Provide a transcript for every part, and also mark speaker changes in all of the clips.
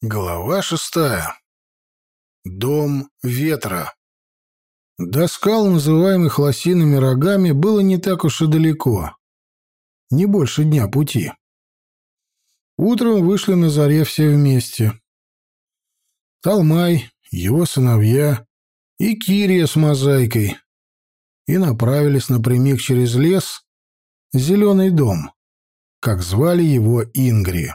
Speaker 1: Глава шестая. Дом ветра. До скал, называемых лосиными рогами, было не так уж и далеко. Не больше дня пути. Утром вышли на заре все вместе. Талмай, его сыновья и Кирия с мозаикой. И направились напрямик через лес «Зеленый дом», как звали его Ингри.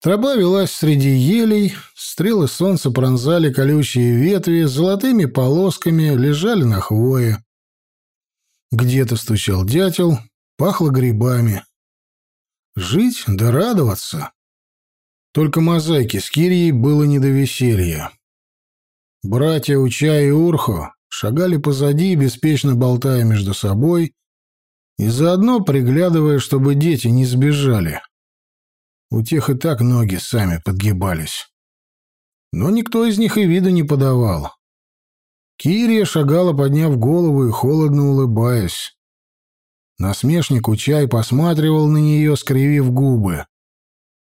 Speaker 1: Троба велась среди елей, стрелы солнца пронзали колючие ветви, золотыми полосками лежали на хвое. Где-то стучал дятел, пахло грибами. Жить да радоваться. Только мозаики с Кирией было не до веселья. Братья Уча и Урхо шагали позади, беспечно болтая между собой и заодно приглядывая, чтобы дети не сбежали. У тех и так ноги сами подгибались. Но никто из них и виду не подавал. Кирия шагала, подняв голову и холодно улыбаясь. Насмешник Учай посматривал на нее, скривив губы.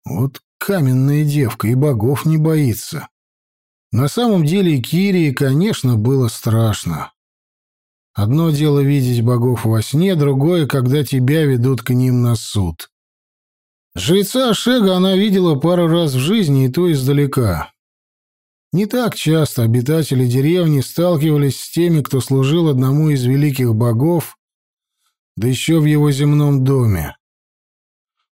Speaker 1: Вот каменная девка и богов не боится. На самом деле Кирии, конечно, было страшно. Одно дело видеть богов во сне, другое, когда тебя ведут к ним на суд. Жреца Шега она видела пару раз в жизни, и то издалека. Не так часто обитатели деревни сталкивались с теми, кто служил одному из великих богов, да еще в его земном доме.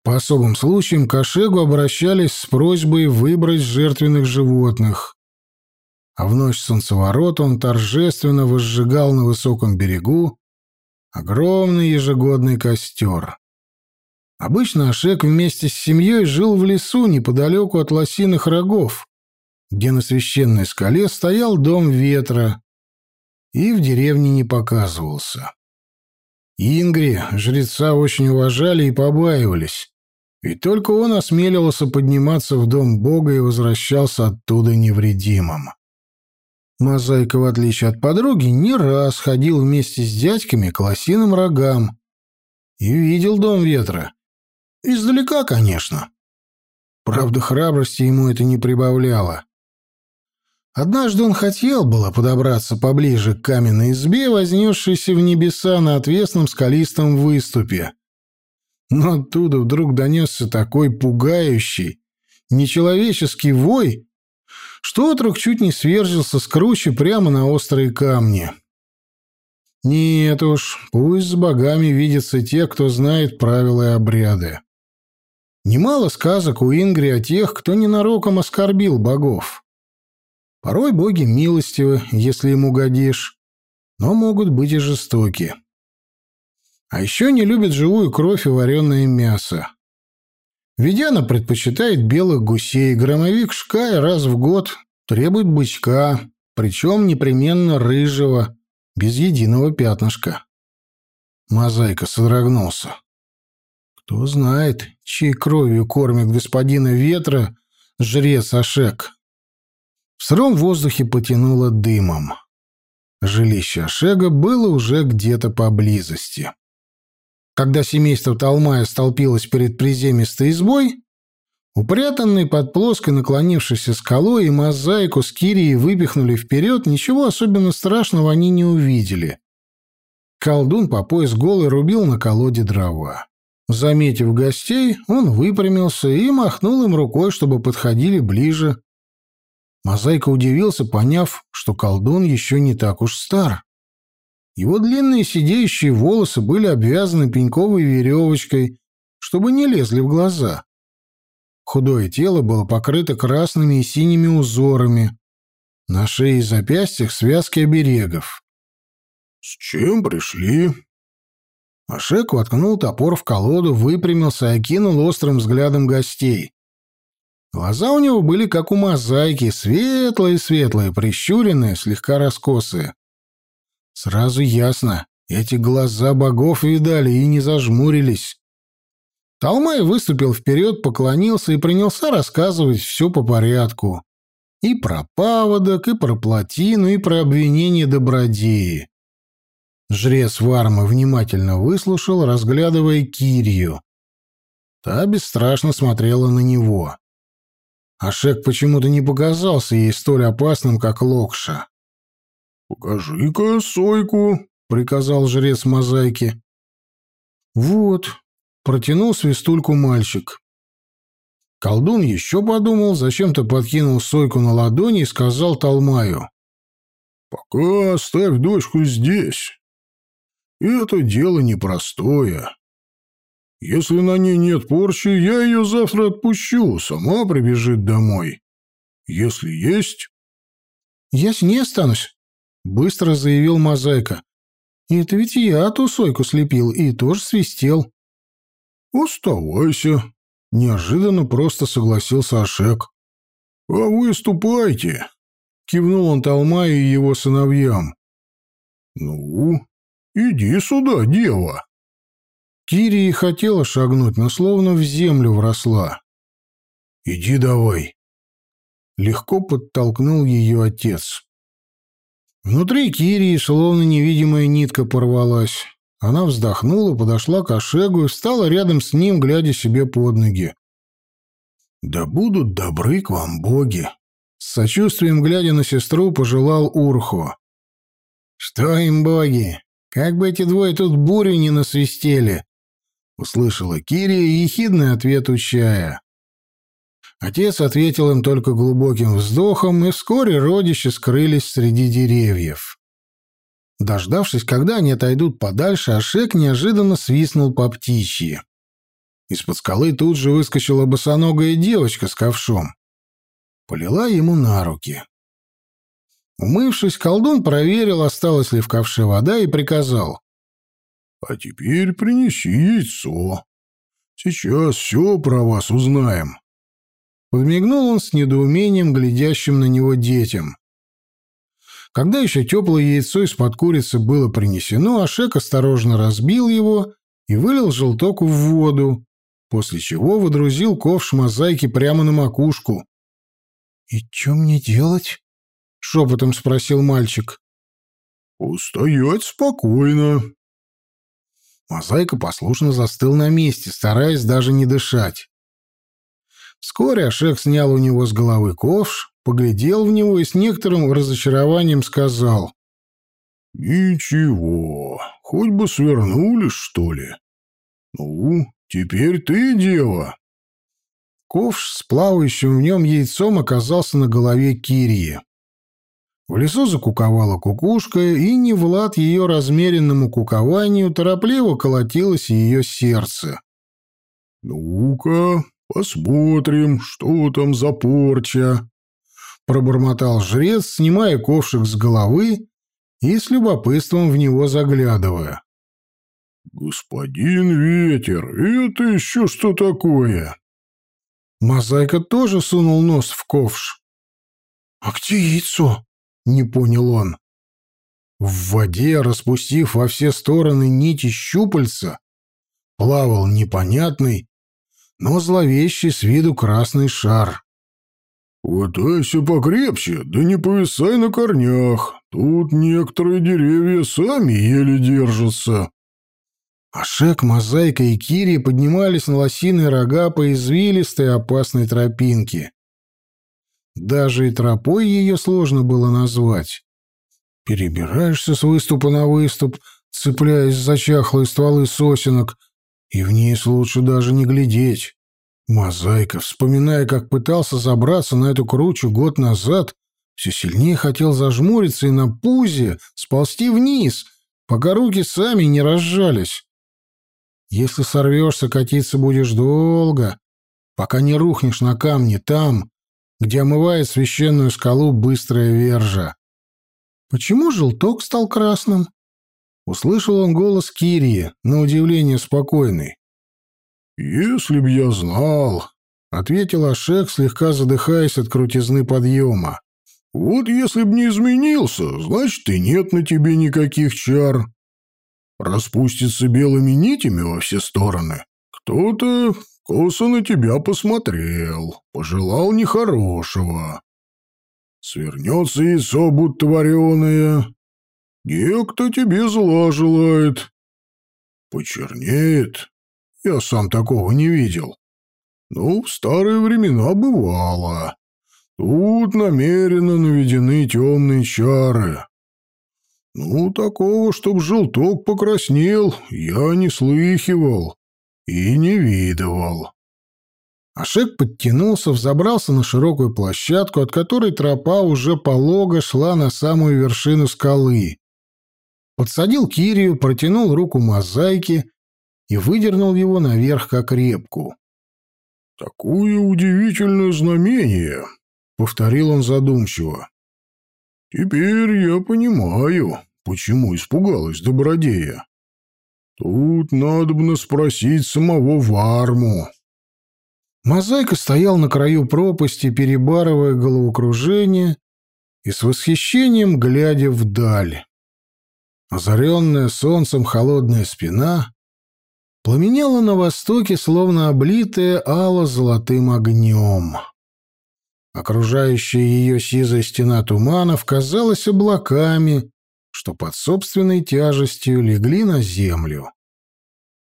Speaker 1: По особым случаям к Ашегу обращались с просьбой выбрать жертвенных животных. А в ночь солнцеворота он торжественно возжигал на высоком берегу огромный ежегодный костер. Обычно Ашек вместе с семьей жил в лесу неподалеку от лосиных рогов, где на священной скале стоял дом ветра, и в деревне не показывался. Ингри жреца очень уважали и побаивались, ведь только он осмеливался подниматься в дом Бога и возвращался оттуда невредимым. Мозаика, в отличие от подруги, не раз ходил вместе с дядьками к лосиным рогам и видел дом ветра, Издалека, конечно. Правда, храбрости ему это не прибавляло. Однажды он хотел было подобраться поближе к каменной избе, вознесшейся в небеса на отвесном скалистом выступе. Но оттуда вдруг донесся такой пугающий, нечеловеческий вой, что отрок чуть не свержился с кручи прямо на острые камни. Нет уж, пусть с богами видятся те, кто знает правила и обряды. Немало сказок у Ингри о тех, кто ненароком оскорбил богов. Порой боги милостивы, если им угодишь, но могут быть и жестоки. А еще не любят живую кровь и вареное мясо. Ведяна предпочитает белых гусей, громовик Шкай раз в год требует бычка, причем непременно рыжего, без единого пятнышка. Мозаика содрогнулся. Кто знает, чьей кровью кормит господина ветра жрец Ашек. В сыром воздухе потянуло дымом. Жилище Ашега было уже где-то поблизости. Когда семейство Талмая столпилось перед приземистой избой, упрятанный под плоской наклонившейся скалой и мозаику с Кирией выпихнули вперед, ничего особенно страшного они не увидели. Колдун по пояс голый рубил на колоде дрова. Заметив гостей, он выпрямился и махнул им рукой, чтобы подходили ближе. Мозаика удивился, поняв, что колдун еще не так уж стар. Его длинные сидеющие волосы были обвязаны пеньковой веревочкой, чтобы не лезли в глаза. Худое тело было покрыто красными и синими узорами. На шее и запястьях связки оберегов. «С чем пришли?» Ашек воткнул топор в колоду, выпрямился и окинул острым взглядом гостей. Глаза у него были как у мозаики, светлые-светлые, прищуренные, слегка раскосые. Сразу ясно, эти глаза богов видали и не зажмурились. Талмай выступил вперед, поклонился и принялся рассказывать все по порядку. И про паводок, и про плотину, и про обвинение добродеи. Жрец Вармы внимательно выслушал, разглядывая Кирию. Та бесстрашно смотрела на него. Ашек почему-то не показался ей столь опасным, как Локша.
Speaker 2: «Покажи-ка сойку», — приказал жрец мозаики.
Speaker 1: «Вот», — протянул свистульку мальчик. Колдун еще подумал, зачем-то подкинул сойку на ладони и сказал Талмаю.
Speaker 2: «Пока оставь дочку здесь. Это дело непростое. Если на ней нет порчи, я ее завтра отпущу, сама прибежит домой. Если есть...»
Speaker 1: «Я с ней останусь», — быстро заявил Мозаика. «И это ведь я ту сойку слепил и тоже свистел».
Speaker 2: «Оставайся», — неожиданно просто согласился Ашек. «А вы ступайте», — кивнул он Талма и его сыновьям. «Ну, иди сюда, дева».
Speaker 1: Кири хотела шагнуть, но словно в землю вросла.
Speaker 2: «Иди давай».
Speaker 1: Легко подтолкнул ее отец. Внутри Кирии словно невидимая нитка порвалась. Она вздохнула, подошла к Ашегу и встала рядом с ним, глядя себе под ноги.
Speaker 2: «Да будут добры к вам боги!»
Speaker 1: С сочувствием, глядя на сестру, пожелал Урху. «Что им боги? Как бы эти двое тут бурю не насвистели!» Услышала Кирия ехидный ответ у чая. Отец ответил им только глубоким вздохом, и вскоре родичи скрылись среди деревьев. Дождавшись, когда они отойдут подальше, Ашек неожиданно свистнул по птичьи. Из-под скалы тут же выскочила босоногая девочка с ковшом. Полила ему на руки. Умывшись, колдун проверил, осталась ли в ковше вода, и приказал.
Speaker 2: «А теперь принеси яйцо. Сейчас все про вас узнаем».
Speaker 1: Подмигнул он с недоумением, глядящим на него детям. Когда еще теплое яйцо из-под курицы было принесено, Ашек осторожно разбил его и вылил желток в воду, после чего водрузил ковш мозаики прямо на макушку. «И что мне делать?» — шепотом спросил мальчик.
Speaker 2: «Устоять спокойно».
Speaker 1: Мозаика послушно застыл на месте, стараясь даже не дышать. Вскоре Ашек снял у него с головы ковш, поглядел в него и с некоторым разочарованием сказал.
Speaker 2: «Ничего, хоть бы свернули, что ли. Ну, теперь ты, дева».
Speaker 1: Ковш с плавающим в нем яйцом оказался на голове Кирии. В лесу закуковала кукушка, и не в лад ее размеренному кукованию торопливо колотилось ее сердце.
Speaker 2: «Ну-ка, посмотрим, что там за порча», пробормотал жрец, снимая ковшик с головы и с любопытством в него заглядывая. «Господин Ветер, это еще что такое?»
Speaker 1: Мозаика тоже сунул нос в ковш. «А где яйцо?» — не понял он. В воде, распустив во все стороны нити щупальца, плавал непонятный, но зловещий с виду красный шар.
Speaker 2: «Хватайся покрепче, да не повисай на корнях. Тут некоторые деревья сами еле держатся».
Speaker 1: Ашек, Мозаика и Кири поднимались на лосиные рога по извилистой опасной тропинке. Даже и тропой ее сложно было назвать. Перебираешься с выступа на выступ, цепляясь за чахлые стволы сосенок, и вниз лучше даже не глядеть. Мозаика, вспоминая, как пытался забраться на эту кручу год назад, все сильнее хотел зажмуриться и на пузе сползти вниз, пока руки сами не разжались. Если сорвешься, катиться будешь долго, пока не рухнешь на камни там, где омывает священную скалу быстрая вержа. Почему желток стал красным? Услышал он голос Кирии, на удивление спокойный.
Speaker 2: «Если б я знал», — ответил Ашек, слегка задыхаясь от крутизны подъема. «Вот если б не изменился, значит, и нет на тебе никаких чар. Распустится белыми нитями во все стороны. Кто-то косо на тебя посмотрел, пожелал нехорошего. Свернется яйцо, будто вареное. Некто тебе зла желает. Почернеет, я сам такого не видел. Ну, в старые времена бывало. Тут намеренно наведены темные чары. Ну, такого, чтоб желток покраснел, я не слыхивал и не видывал.
Speaker 1: Ашек подтянулся, взобрался на широкую площадку, от которой тропа уже полого шла на самую вершину скалы. Подсадил Кирию, протянул руку мозаики и выдернул его наверх как репку.
Speaker 2: «Такое удивительное знамение», — повторил он задумчиво. «Теперь я понимаю, почему испугалась добродея. Тут надо бы спросить самого Варму».
Speaker 1: Мозаика стоял на краю пропасти, перебарывая головокружение и с восхищением глядя вдаль. Озаренная солнцем холодная спина пламенела на востоке, словно облитая ало-золотым огнем. Окружающая ее сизая стена туманов казалась облаками, что под собственной тяжестью легли на землю.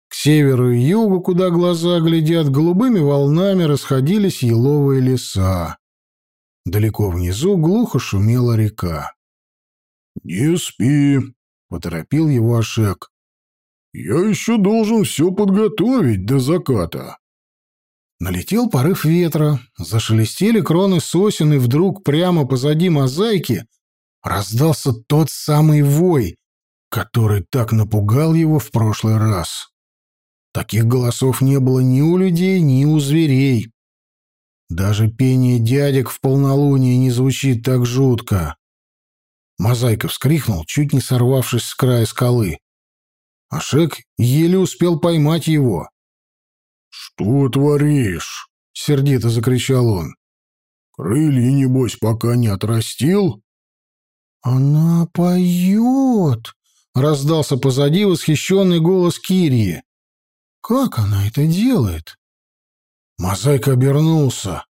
Speaker 1: К северу и югу, куда глаза глядят, голубыми волнами расходились еловые леса. Далеко внизу глухо шумела река.
Speaker 2: «Не спи», — поторопил его Ашек. «Я еще должен все подготовить до заката».
Speaker 1: Налетел порыв ветра, зашелестели кроны сосен, и вдруг прямо позади мозаики раздался тот самый вой, который так напугал его в прошлый раз. Таких голосов не было ни у людей, ни у зверей. Даже пение дядек в полнолуние не звучит так жутко. Мозаика вскрикнул, чуть не сорвавшись с края скалы. Ашек еле успел поймать его.
Speaker 2: «Что творишь?» — сердито закричал он. «Крылья, небось, пока не отрастил?»
Speaker 1: «Она поет!» — раздался позади восхищенный голос Кирии. Как она это делает? Мозаика обернулся.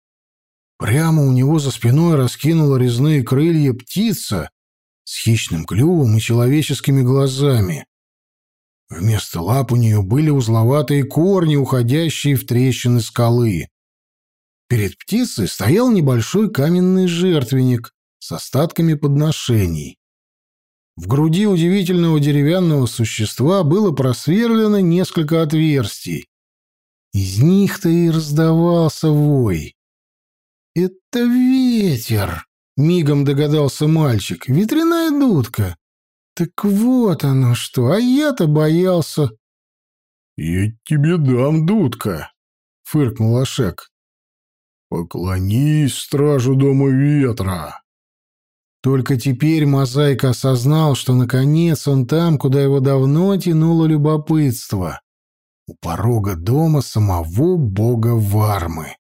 Speaker 1: Прямо у него за спиной раскинула резные крылья птица с хищным клювом и человеческими глазами. Вместо лап у нее были узловатые корни, уходящие в трещины скалы. Перед птицей стоял небольшой каменный жертвенник с остатками подношений. В груди удивительного деревянного существа было просверлено несколько отверстий. Из них-то и раздавался вой. «Это ветер!» — мигом догадался мальчик. «Ветряная дудка!» «Так вот оно что, а я-то боялся...»
Speaker 2: «Я тебе дам, дудка!» — фыркнул Ашек. «Поклонись стражу дома ветра!»
Speaker 1: Только теперь Мозаика осознал, что наконец он там, куда его давно тянуло любопытство. У порога дома самого бога Вармы.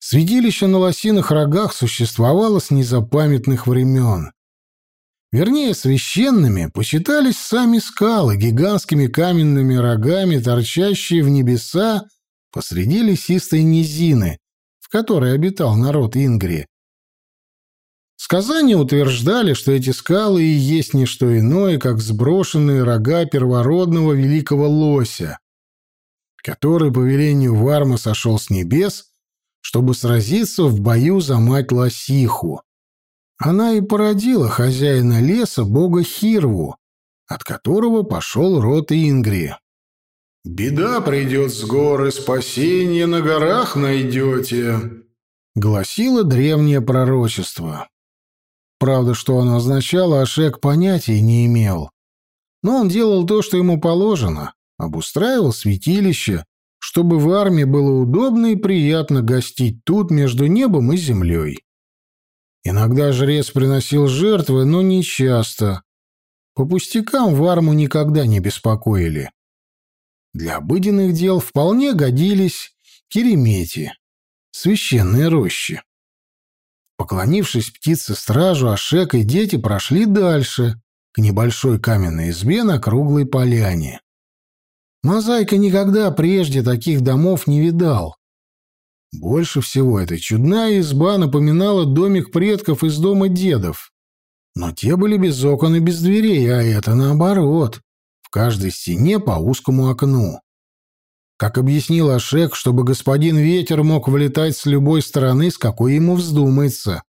Speaker 1: Святилище на лосиных рогах существовало с незапамятных времен. Вернее, священными почитались сами скалы, гигантскими каменными рогами, торчащие в небеса посреди лесистой низины, в которой обитал народ Ингрии. Сказания утверждали, что эти скалы и есть не что иное, как сброшенные рога первородного великого лося, который по велению Варма сошел с небес, чтобы сразиться в бою за мать Лосиху. Она и породила хозяина леса, бога Хирву, от которого пошел род Ингри. «Беда придет с горы, спасение на горах найдете», — гласило древнее пророчество. Правда, что оно означало, Ашек понятия не имел. Но он делал то, что ему положено, обустраивал святилище, чтобы в армии было удобно и приятно гостить тут между небом и землей. Иногда жрец приносил жертвы, но не часто. По пустякам в арму никогда не беспокоили. Для обыденных дел вполне годились керемети, священные рощи. Поклонившись птице-стражу, Ашек и дети прошли дальше, к небольшой каменной избе на круглой поляне. Мозаика никогда прежде таких домов не видал. Больше всего эта чудная изба напоминала домик предков из дома дедов. Но те были без окон и без дверей, а это наоборот. В каждой стене по узкому окну. Как объяснил Ашек, чтобы господин Ветер мог влетать с любой стороны, с какой ему вздумается.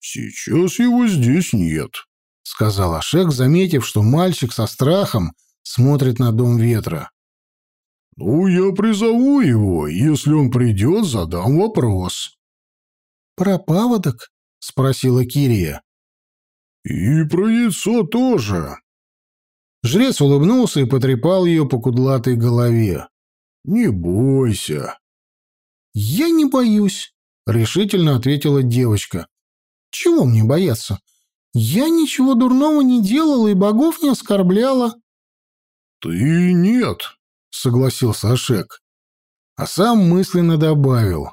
Speaker 2: «Сейчас его здесь нет», —
Speaker 1: сказал Ашек, заметив, что мальчик со страхом смотрит на дом ветра.
Speaker 2: «Ну, я призову его. Если он придет, задам вопрос».
Speaker 1: «Про паводок?» — спросила Кирия.
Speaker 2: «И про яйцо тоже».
Speaker 1: Жрец улыбнулся и потрепал ее по кудлатой голове.
Speaker 2: «Не бойся».
Speaker 1: «Я не боюсь», — решительно ответила девочка. «Чего мне бояться? Я ничего дурного не делала и богов не оскорбляла».
Speaker 2: «Ты нет», — согласился Ашек.
Speaker 1: А сам мысленно добавил.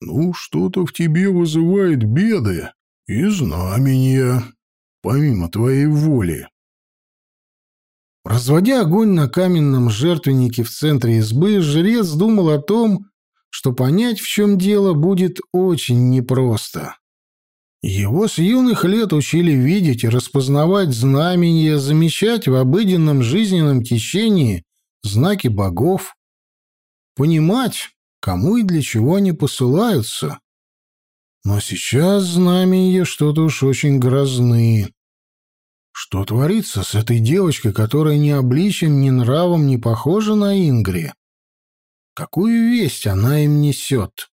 Speaker 2: «Ну, что-то в тебе вызывает беды и знамения, помимо твоей воли».
Speaker 1: Разводя огонь на каменном жертвеннике в центре избы, жрец думал о том, что понять, в чем дело, будет очень непросто. Его с юных лет учили видеть и распознавать знамения, замечать в обыденном жизненном течении знаки богов, понимать, кому и для чего они посылаются. Но сейчас знамения что-то уж очень грозны. Что творится с этой девочкой, которая ни обличием, ни нравом не похожа на Ингри? Какую весть она им несет?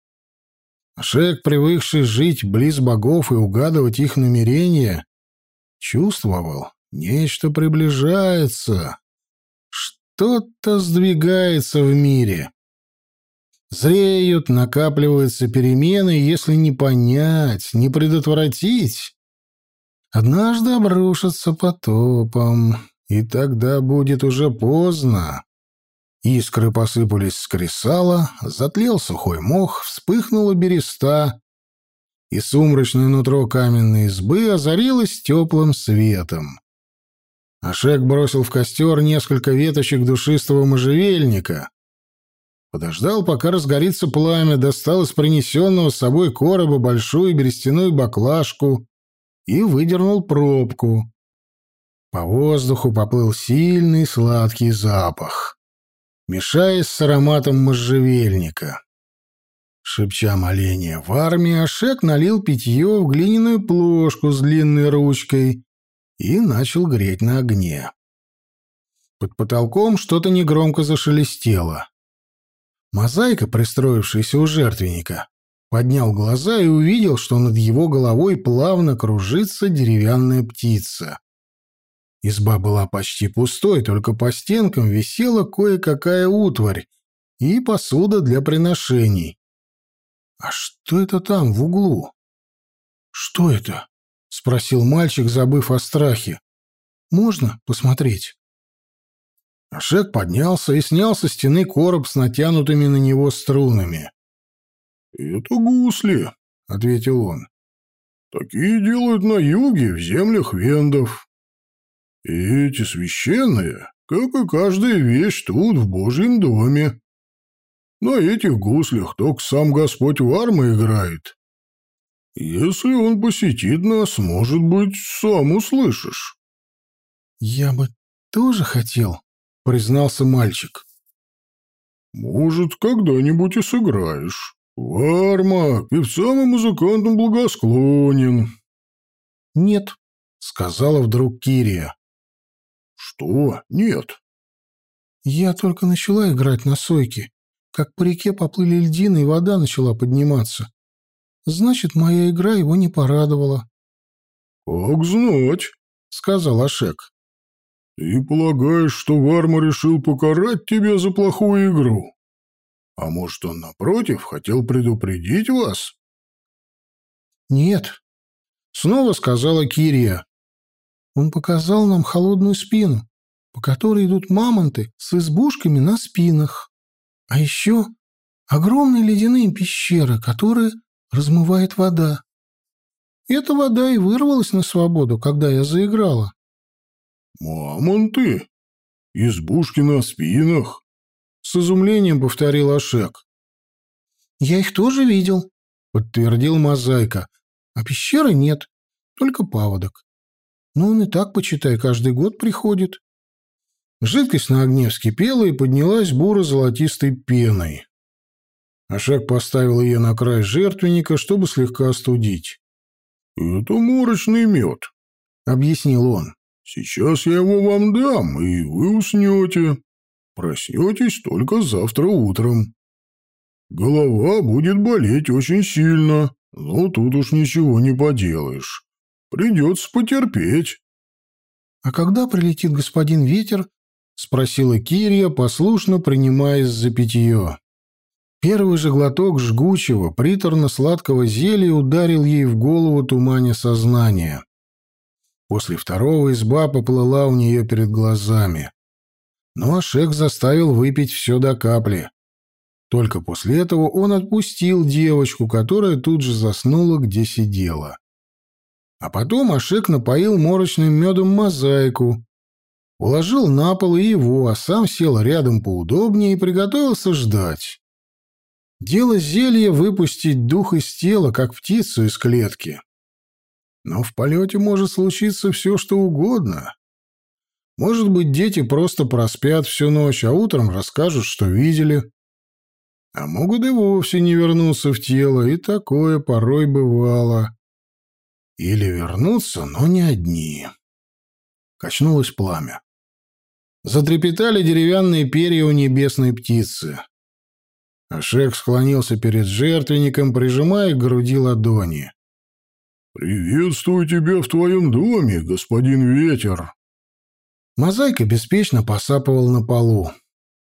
Speaker 1: Шек, привыкший жить близ богов и угадывать их намерения, чувствовал, нечто приближается, что-то сдвигается в мире. Зреют, накапливаются перемены, если не понять, не предотвратить, однажды обрушатся потопом, и тогда будет уже поздно. Искры посыпались с кресала, затлел сухой мох, вспыхнула береста, и сумрачное нутро каменной избы озарилось теплым светом. Ашек бросил в костер несколько веточек душистого можжевельника, подождал, пока разгорится пламя, достал из принесенного с собой короба большую берестяную баклажку и выдернул пробку. По воздуху поплыл сильный сладкий запах мешаясь с ароматом можжевельника. Шепча моление в армии, Ашек налил питье в глиняную плошку с длинной ручкой и начал греть на огне. Под потолком что-то негромко зашелестело. Мозаика, пристроившаяся у жертвенника, поднял глаза и увидел, что над его головой плавно кружится деревянная птица. Изба была почти пустой, только по стенкам висела кое-какая утварь и посуда для приношений. «А что это там, в углу?» «Что это?» — спросил мальчик, забыв о страхе. «Можно посмотреть?» Ашек поднялся и снял со стены короб с натянутыми на него струнами.
Speaker 2: «Это гусли», — ответил он. «Такие делают на юге, в землях вендов. И эти священные, как и каждая вещь тут, в Божьем доме. На этих гуслях только сам Господь Варма играет. Если он посетит нас, может быть, сам услышишь.
Speaker 1: Я бы тоже хотел, признался мальчик.
Speaker 2: Может, когда-нибудь и сыграешь. Варма певцам и музыкантам благосклонен.
Speaker 1: Нет, сказала вдруг Кирия.
Speaker 2: «Что? Нет».
Speaker 1: «Я только начала играть на сойке, как по реке поплыли льдины, и вода начала подниматься. Значит, моя игра его не порадовала».
Speaker 2: «Как знать», — сказал Ашек. «Ты полагаешь, что Варма решил покарать тебя за плохую игру? А может, он, напротив, хотел предупредить вас?»
Speaker 1: «Нет», — снова сказала Кирия. Он показал нам холодную спину, по которой идут мамонты с избушками на спинах. А еще огромные ледяные пещеры, которые размывает вода. Эта вода и вырвалась на свободу, когда я заиграла.
Speaker 2: «Мамонты? Избушки на спинах?»
Speaker 1: — с изумлением повторил Ашек. «Я их тоже видел», — подтвердил Мозаика. «А пещеры нет, только паводок. Но он и так, почитай, каждый год приходит. Жидкость на огне вскипела и поднялась буро-золотистой пеной. Ашек поставил ее на край жертвенника, чтобы слегка остудить.
Speaker 2: «Это морочный мед», —
Speaker 1: объяснил он.
Speaker 2: «Сейчас я его вам дам, и вы уснете. Проснетесь только завтра утром. Голова будет болеть очень сильно, но тут уж ничего не поделаешь. Придется потерпеть».
Speaker 1: «А когда прилетит господин Ветер?» — спросила Кирия, послушно принимаясь за питье. Первый же глоток жгучего, приторно-сладкого зелья ударил ей в голову тумане сознания. После второго изба поплыла у нее перед глазами. Но Ашек заставил выпить все до капли. Только после этого он отпустил девочку, которая тут же заснула, где сидела. А потом Ашек напоил морочным медом мозаику, уложил на пол и его, а сам сел рядом поудобнее и приготовился ждать. Дело зелья выпустить дух из тела, как птицу из клетки. Но в полете может случиться все, что угодно. Может быть, дети просто проспят всю ночь, а утром расскажут, что видели. А могут и вовсе не вернуться в тело, и такое порой бывало. Или вернуться, но не одни. Качнулось пламя. Затрепетали деревянные перья у небесной птицы. Ашек склонился перед жертвенником, прижимая к груди ладони.
Speaker 2: «Приветствую тебя в твоем доме, господин Ветер!»
Speaker 1: Мозаика беспечно посапывал на полу.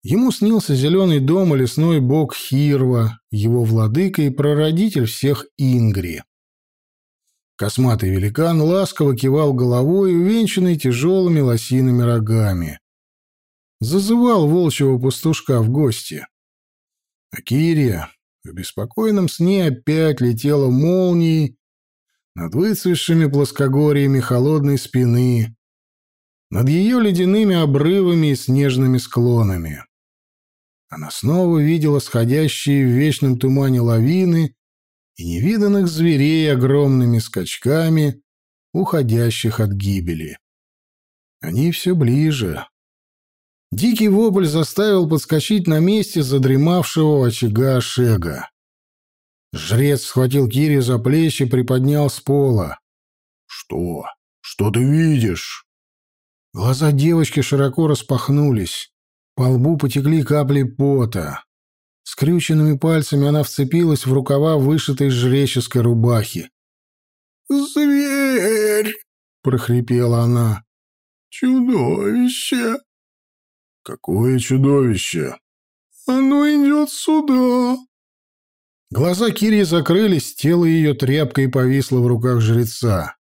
Speaker 1: Ему снился зеленый дом и лесной бог Хирва, его владыка и прародитель всех Ингри. Косматый великан ласково кивал головой, увенчанный тяжелыми лосиными рогами. Зазывал волчьего пастушка в гости. А Кирия в беспокойном сне опять летела молнией над выцветшими плоскогорьями холодной спины, над ее ледяными обрывами и снежными склонами. Она снова видела сходящие в вечном тумане лавины и невиданных зверей огромными скачками, уходящих от гибели. Они все ближе, Дикий вопль заставил подскочить на месте задремавшего очага Шега. Жрец схватил Кири за плечи, приподнял с пола.
Speaker 2: «Что? Что ты видишь?»
Speaker 1: Глаза девочки широко распахнулись. По лбу потекли капли пота. Скрюченными пальцами она вцепилась в рукава вышитой жреческой рубахи.
Speaker 2: «Зверь!» — прохрипела она. «Чудовище!» «Какое чудовище!» «Оно идет сюда!»
Speaker 1: Глаза Кири закрылись, тело ее тряпкой повисло в руках жреца.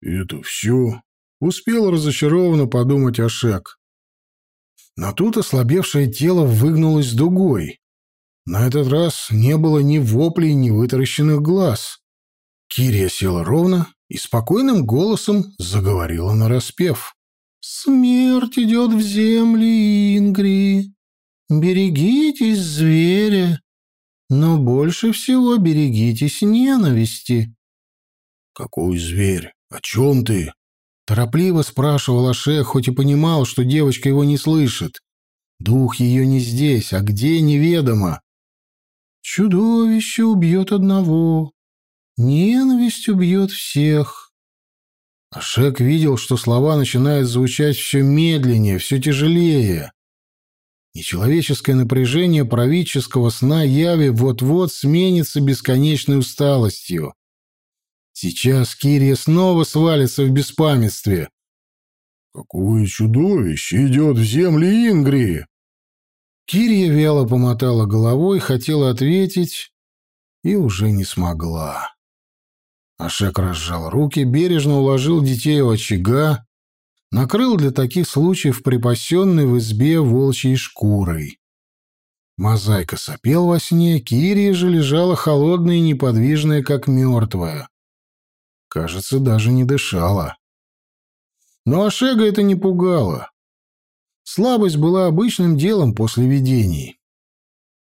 Speaker 2: «Это все?»
Speaker 1: — успел разочарованно подумать Ашек. Но тут ослабевшее тело выгнулось дугой. На этот раз не было ни воплей, ни вытаращенных глаз. Кирия села ровно и спокойным голосом заговорила нараспев. Смерть идет в земли Ингри. Берегитесь зверя, но больше всего берегитесь ненависти.
Speaker 2: Какой зверь? О чем ты?
Speaker 1: Торопливо спрашивал Аше, хоть и понимал, что девочка его не слышит. Дух ее не здесь, а где неведомо. Чудовище убьет одного, ненависть убьет всех. Ашек видел, что слова начинают звучать все медленнее, все тяжелее. Нечеловеческое напряжение правительского сна Яви вот-вот сменится бесконечной усталостью. Сейчас Кирия снова свалится в беспамятстве.
Speaker 2: «Какое чудовище идет в земли Ингрии!»
Speaker 1: Кирия вяло помотала головой, хотела ответить и уже не смогла. Ашек разжал руки, бережно уложил детей у очага, накрыл для таких случаев припасенной в избе волчьей шкурой. Мозаика сопел во сне, Кирия же лежала холодная и неподвижная, как мертвая. Кажется, даже не дышала. Но Ашега это не пугало. Слабость была обычным делом после видений.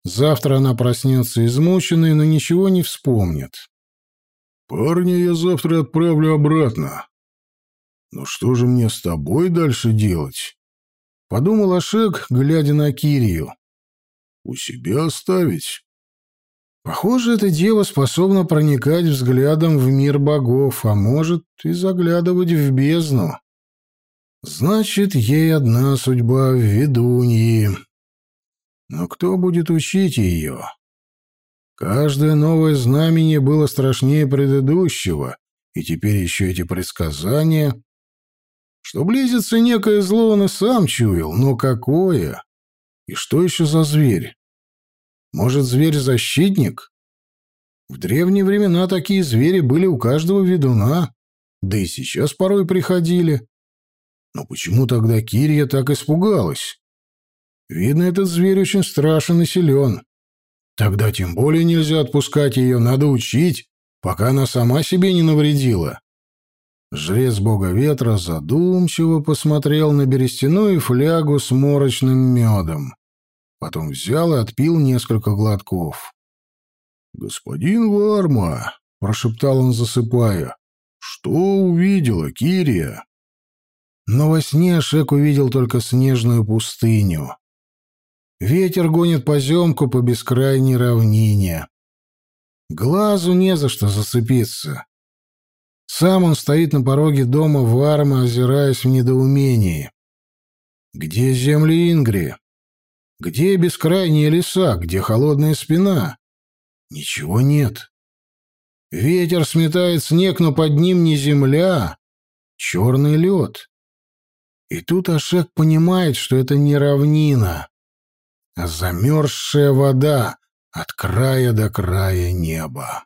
Speaker 1: Завтра она проснется измученной, но ничего не вспомнит.
Speaker 2: «Парня я завтра отправлю обратно. Но что же мне с тобой дальше делать?»
Speaker 1: — подумал Ашек, глядя на Кирию.
Speaker 2: «У себя оставить?»
Speaker 1: Похоже, эта дева способна проникать взглядом в мир богов, а может и заглядывать в бездну. Значит, ей одна судьба в ведуньи. Но кто будет учить ее? Каждое новое знамение было страшнее предыдущего, и теперь еще эти предсказания. Что близится некое зло, он и сам чуял, но какое? И что еще за зверь? Может, зверь-защитник? В древние времена такие звери были у каждого ведуна, да и сейчас порой приходили. Но почему тогда Кирия так испугалась? Видно, этот зверь очень страшен и силен. Тогда тем более нельзя отпускать ее, надо учить, пока она сама себе не навредила. Жрец бога ветра задумчиво посмотрел на берестяную флягу с морочным медом. Потом взял и отпил несколько глотков.
Speaker 2: «Господин Варма», — прошептал он, засыпая, — «что увидела Кирия?»
Speaker 1: Но во сне Шек увидел только снежную пустыню. Ветер гонит поземку по бескрайней равнине. Глазу не за что зацепиться. Сам он стоит на пороге дома Варма, озираясь в недоумении. Где земли Ингри? Где бескрайние леса? Где холодная спина? Ничего нет. Ветер сметает снег, но под ним не земля, черный лед. И тут Ашек понимает, что это не равнина, а замерзшая вода от края до края неба.